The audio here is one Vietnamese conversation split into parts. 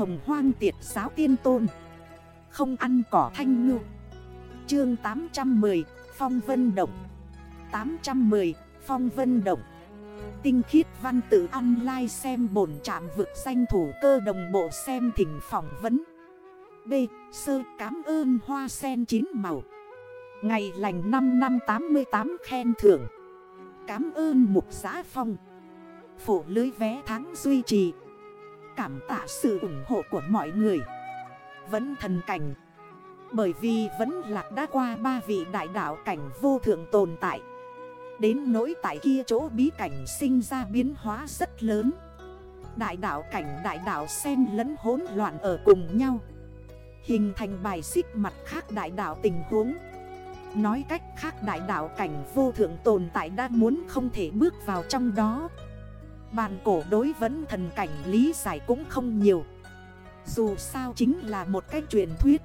Hồng hoang tiệt giáo tiên tôn. Không ăn cỏ thanh ngư. Chương 810 Phong Vân Động. 810 Phong Vân Động. Tinh khiết văn tự online xem bổn trạm vực danh thủ cơ đồng bộ xem thỉnh phỏng vấn. B. Sơ cám ơn hoa sen chín màu. Ngày lành 5 năm 88 khen thưởng. Cám ơn mục giá phong. Phủ lưới vé tháng duy trì. Cảm tạ sự ủng hộ của mọi người. Vẫn thần cảnh, Bởi vì vẫn lạc đã qua ba vị đại đạo cảnh vô thượng tồn tại. Đến nỗi tại kia chỗ bí cảnh sinh ra biến hóa rất lớn. Đại đạo cảnh, đại đạo xen lẫn hỗn loạn ở cùng nhau. Hình thành bài xích mặt khác đại đạo tình huống. Nói cách khác đại đạo cảnh vô thượng tồn tại đã muốn không thể bước vào trong đó. Bàn cổ đối vấn thần cảnh lý giải cũng không nhiều. Dù sao chính là một cái truyền thuyết.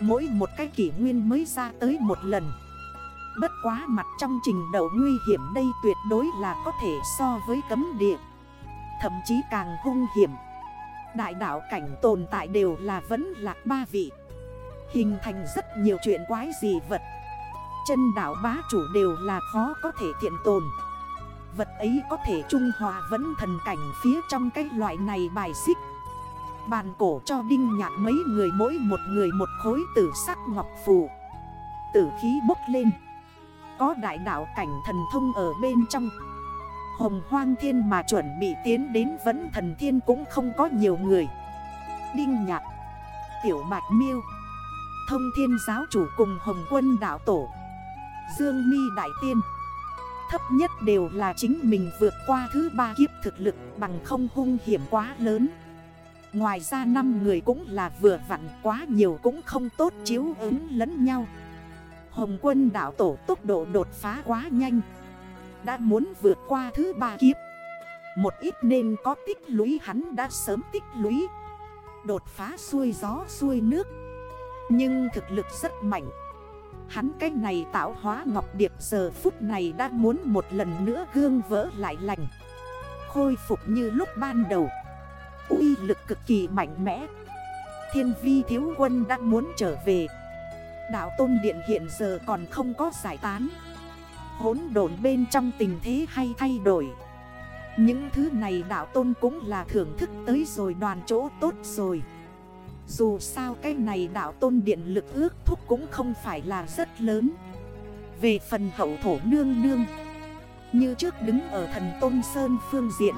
Mỗi một cái kỷ nguyên mới ra tới một lần. Bất quá mặt trong trình đầu nguy hiểm đây tuyệt đối là có thể so với cấm địa. Thậm chí càng hung hiểm. Đại đạo cảnh tồn tại đều là vẫn lạc ba vị. Hình thành rất nhiều chuyện quái gì vật. Chân đảo bá chủ đều là khó có thể thiện tồn. Vật ấy có thể trung hòa vẫn thần cảnh phía trong cái loại này bài xích. Bàn cổ cho đinh nhạc mấy người, mỗi một người một khối tử sắc ngọc phù. Tử khí bốc lên. Có đại đạo cảnh thần thông ở bên trong. Hồng hoang thiên mà chuẩn bị tiến đến vẫn thần thiên cũng không có nhiều người. Đinh nhạc Tiểu bạch miêu, Thông thiên giáo chủ cùng hồng quân đạo tổ, Dương mi đại tiên. Thấp nhất đều là chính mình vượt qua thứ ba kiếp thực lực bằng không hung hiểm quá lớn. Ngoài ra 5 người cũng là vừa vặn quá nhiều cũng không tốt chiếu ứng lẫn nhau. Hồng quân đảo tổ tốc độ đột phá quá nhanh, Đã muốn vượt qua thứ ba kiếp. Một ít nên có tích lũy hắn đã sớm tích lũy, Đột phá xuôi gió xuôi nước. Nhưng thực lực rất mạnh Hắn cái này tạo hóa ngọc điệp giờ phút này đã muốn một lần nữa gương vỡ lại lành. Khôi phục như lúc ban đầu. Uy lực cực kỳ mạnh mẽ. Thiên vi thiếu quân đã muốn trở về. Đạo tôn điện hiện giờ còn không có giải tán. Hốn đồn bên trong tình thế hay thay đổi. Những thứ này đạo tôn cũng là thưởng thức tới rồi, đoàn chỗ tốt rồi. Dù sao cái này đạo tôn điện lực ước thúc cũng không phải là rất lớn. Về phần hậu thổ nương nương, Như trước đứng ở thần tôn sơn phương diện,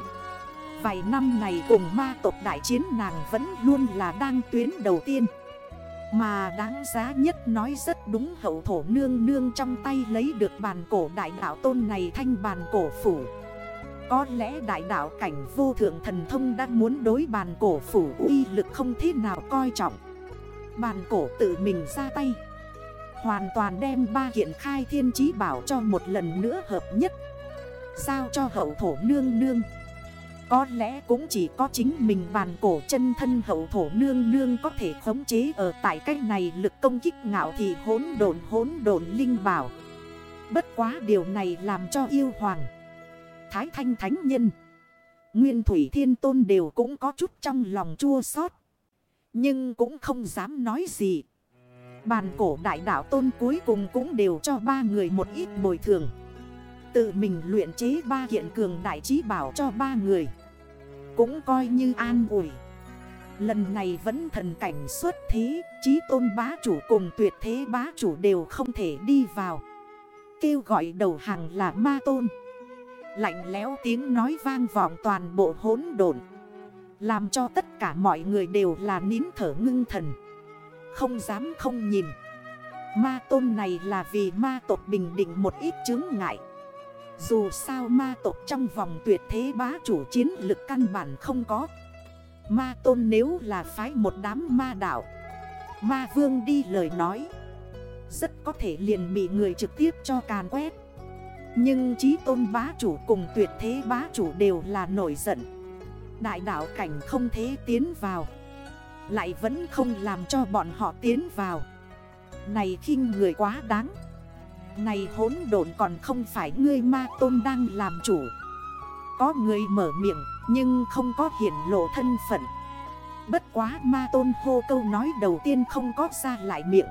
Vài năm này cùng ma tộc đại chiến nàng vẫn luôn là đang tuyến đầu tiên. Mà đáng giá nhất nói rất đúng hậu thổ nương nương trong tay lấy được bàn cổ đại đạo tôn này thanh bàn cổ phủ. Có lẽ đại đạo cảnh vô thượng thần thông đang muốn đối bàn cổ phủ uy lực không thế nào coi trọng Bàn cổ tự mình ra tay Hoàn toàn đem ba kiện khai thiên chí bảo cho một lần nữa hợp nhất Sao cho hậu thổ nương nương có lẽ cũng chỉ có chính mình bàn cổ chân thân hậu thổ nương nương có thể khống chế ở tại cách này lực công kích ngạo thì hốn đồn hốn đồn linh bảo. Bất quá điều này làm cho yêu hoàng. Thái thanh thánh nhân. Nguyên thủy thiên tôn đều cũng có chút trong lòng chua xót Nhưng cũng không dám nói gì. Bàn cổ đại đạo tôn cuối cùng cũng đều cho ba người một ít bồi thường. Tự mình luyện chế ba kiện cường đại trí bảo cho ba người. Cũng coi như an ủi Lần này vẫn thần cảnh xuất thế, Chí tôn bá chủ cùng tuyệt thế bá chủ đều không thể đi vào Kêu gọi đầu hàng là ma tôn Lạnh léo tiếng nói vang vọng toàn bộ hốn đồn Làm cho tất cả mọi người đều là nín thở ngưng thần. Không dám không nhìn. Ma tôn này là vì ma tộc bình định một ít chứng ngại. Dù sao ma tộc trong vòng tuyệt thế bá chủ chiến lực căn bản không có. Ma tôn nếu là phái một đám ma đạo, Ma vương đi lời nói, Rất có thể liền bị người trực tiếp cho càn quét. Nhưng trí tôn bá chủ cùng tuyệt thế bá chủ đều là nổi giận. Đại đảo cảnh không thế tiến vào. Lại vẫn không làm cho bọn họ tiến vào. Này khinh người quá đáng. Này hốn độn còn không phải ngươi ma tôn đang làm chủ. Có người mở miệng, nhưng không có hiển lộ thân phận. Bất quá ma tôn hô câu nói đầu tiên không có ra lại miệng.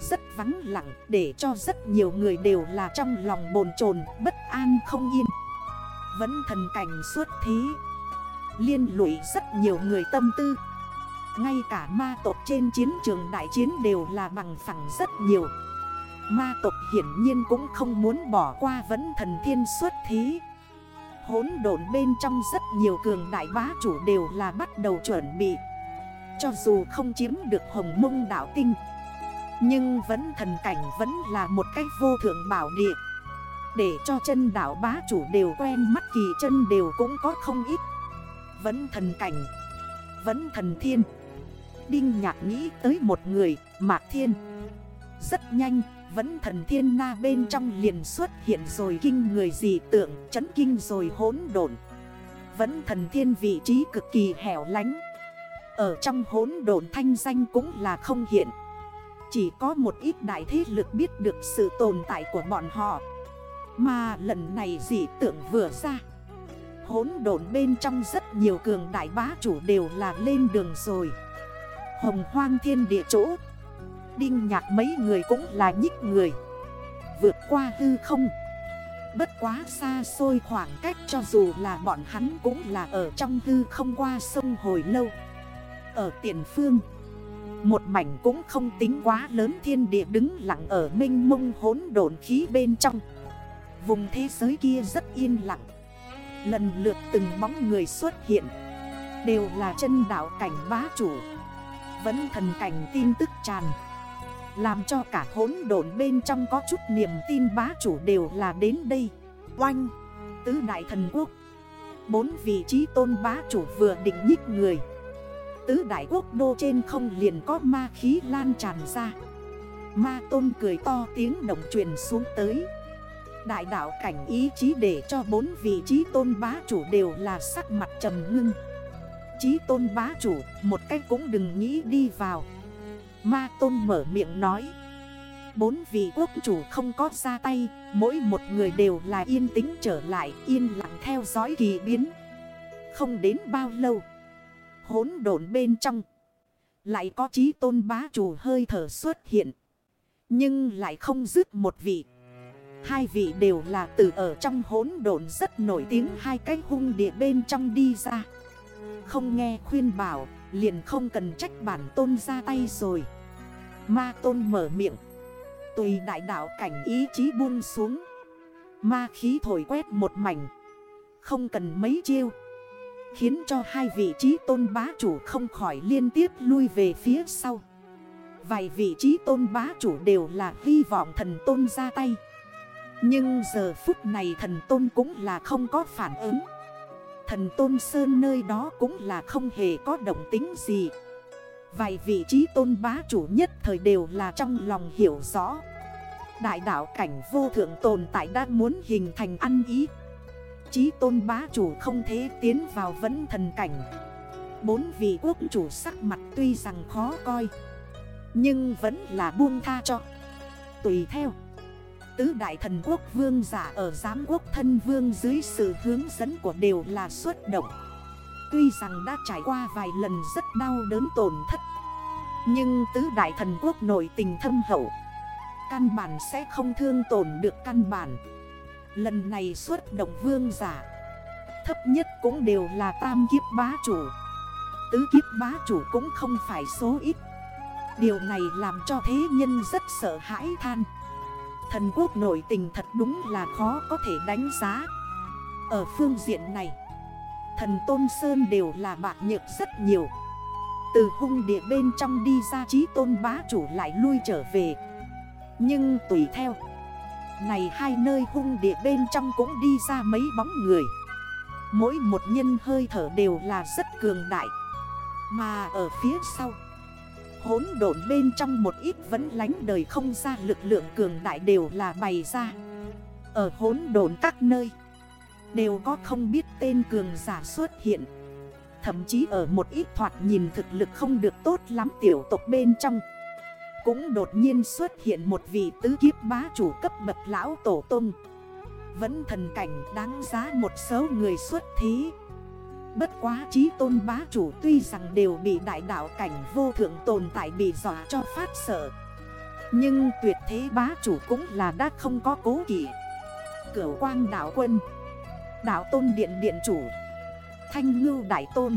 Rất vắng lặng, để cho rất nhiều người đều là trong lòng bồn chồn, bất an không yên. Vẫn thần cảnh suốt thế, Liên lụy rất nhiều người tâm tư. Ngay cả ma tộc trên chiến trường đại chiến đều là bằng phẳng rất nhiều. Ma tộc hiển nhiên cũng không muốn bỏ qua vẫn thần thiên xuất thí Hốn độn bên trong rất nhiều cường đại bá chủ đều là bắt đầu chuẩn bị. Cho dù không chiếm được hồng mông đảo tinh nhưng vẫn thần cảnh vẫn là một cách vô thượng bảo địa. Để cho chân đảo bá chủ đều quen mắt kỳ chân đều cũng có không ít. Vẫn thần cảnh, Vẫn thần thiên. Đinh nhạc nghĩ tới một người, Mạc Thiên. Rất nhanh, vẫn thần thiên na bên trong liền xuất hiện rồi kinh người dị tượng, Chấn kinh rồi hỗn độn. Vẫn thần thiên vị trí cực kỳ hẻo lánh. Ở trong hỗn độn thanh danh cũng là không hiện. Chỉ có một ít đại thế lực biết được sự tồn tại của bọn họ. Mà lần này dị tượng vừa ra. Hỗn độn bên trong rất nhiều cường đại bá chủ đều là lên đường rồi. Hồng hoang thiên địa chỗ. Đinh nhạc mấy người cũng là nhích người. Vượt qua hư không. Bất quá xa xôi khoảng cách cho dù là bọn hắn cũng là ở trong hư không qua sông hồi lâu. Ở tiền phương. Một mảnh cũng không tính quá lớn thiên địa đứng lặng ở minh mông hốn đồn khí bên trong. Vùng thế giới kia rất yên lặng. Lần lượt từng bóng người xuất hiện. Đều là chân đảo cảnh bá chủ. Vẫn thần cảnh tin tức tràn. Làm cho cả hỗn độn bên trong có chút niềm tin bá chủ đều là đến đây. Oanh! Tứ đại thần quốc. Bốn vị trí tôn bá chủ vừa định nhích người. Tứ đại quốc đô trên không liền có ma khí lan tràn ra. Ma tôn cười to tiếng động truyền xuống tới. Đại đạo cảnh ý chí để cho bốn vị trí tôn bá chủ đều là sắc mặt trầm ngưng. Chí tôn bá chủ, một cách cũng đừng nghĩ đi vào. Ma Tôn mở miệng nói, Bốn vị quốc chủ không có ra tay, Mỗi một người đều là yên tĩnh trở lại, Yên lặng theo dõi kỳ biến. Không đến bao lâu Hốn độn bên trong. Lại có trí tôn bá chủ hơi thở xuất hiện. Nhưng lại không dứt một vị. Hai vị đều là từ ở trong hốn độn rất nổi tiếng Hai cái hung địa bên trong đi ra. Không nghe khuyên bảo, Liền không cần trách bản tôn ra tay rồi. Ma tôn mở miệng. Tùy đại đạo cảnh ý chí buông xuống. Ma khí thổi quét một mảnh. Không cần mấy chiêu. Khiến cho hai vị trí tôn bá chủ không khỏi liên tiếp lui về phía sau. Vài vị trí tôn bá chủ đều là hy vọng thần tôn ra tay. Nhưng giờ phút này thần tôn cũng là không có phản ứng. Thần tôn sơn nơi đó cũng là không hề có động tính gì. Vài vị trí tôn bá chủ nhất thời đều là trong lòng hiểu rõ. Đại đạo cảnh vô thượng tồn tại đang muốn hình thành ăn ý. Chí tôn bá chủ không thể tiến vào vấn thần cảnh. Bốn vị quốc chủ sắc mặt tuy rằng khó coi, Nhưng vẫn là buông tha cho. Tùy theo, Tứ đại thần quốc vương giả ở giám quốc thân vương dưới sự hướng dẫn của đều là xuất động. Tuy rằng đã trải qua vài lần rất đau đớn tổn thất, Nhưng tứ đại thần quốc nổi tình thâm hậu, Căn bản sẽ không thương tổn được căn bản. Lần này xuất động vương giả. Thấp nhất cũng đều là tam kiếp bá chủ. Tứ kiếp bá chủ cũng không phải số ít. Điều này làm cho thế nhân rất sợ hãi than. Thần quốc nổi tình thật đúng là khó có thể đánh giá. Ở phương diện này, Thần Tôn Sơn đều là bạc nhược rất nhiều. Từ hung địa bên trong đi ra trí tôn bá chủ lại lui trở về. Nhưng tùy theo này hai nơi hung địa bên trong cũng đi ra mấy bóng người. Mỗi một nhân hơi thở đều là rất cường đại. Mà ở phía sau Hốn độn bên trong một ít vẫn lánh đời không ra, lực lượng cường đại đều là bày ra. Ở hốn độn các nơi, Đều có không biết tên cường giả xuất hiện. Thậm chí ở một ít thoạt nhìn thực lực không được tốt lắm, tiểu tộc bên trong cũng đột nhiên xuất hiện một vị tứ kiếp bá chủ cấp bậc lão tổ tung Vẫn thần cảnh đáng giá một số người xuất thí. Bất quá trí tôn bá chủ tuy rằng đều bị đại đạo cảnh vô thượng tồn tại bị dọa cho phát sợ. Nhưng tuyệt thế bá chủ cũng là đã không có cố kỷ Cửu quang đạo quân, Đạo tôn điện điện chủ, Thanh ngưu đại tôn.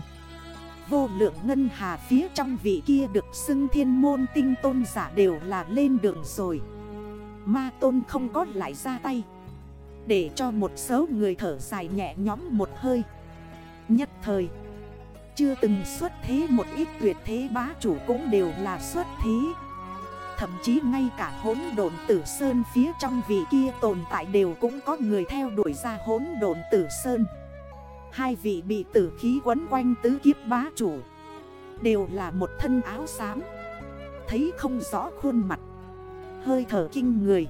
Vô lượng ngân hà phía trong vị kia được xưng thiên môn tinh tôn giả đều là lên đường rồi. Ma tôn không có lại ra tay. Để cho một số người thở dài nhẹ nhóm một hơi. Nhất thời, Chưa từng xuất thế một ít tuyệt thế bá chủ cũng đều là xuất thế. Thậm chí ngay cả hốn độn tử sơn phía trong vị kia tồn tại đều cũng có người theo đuổi ra hốn độn tử sơn. Hai vị bị tử khí quấn quanh tứ kiếp bá chủ. Đều là một thân áo xám. Thấy không rõ khuôn mặt. Hơi thở kinh người.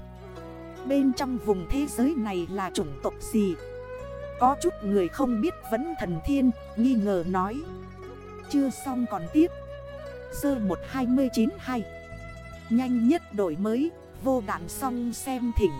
Bên trong vùng thế giới này là chủng tộc gì? Có chút người không biết vẫn thần thiên, Nghi ngờ nói. Chưa xong còn tiếp. Sơ 1292 Nhanh nhất đổi mới, Vô đạn xong xem thỉnh.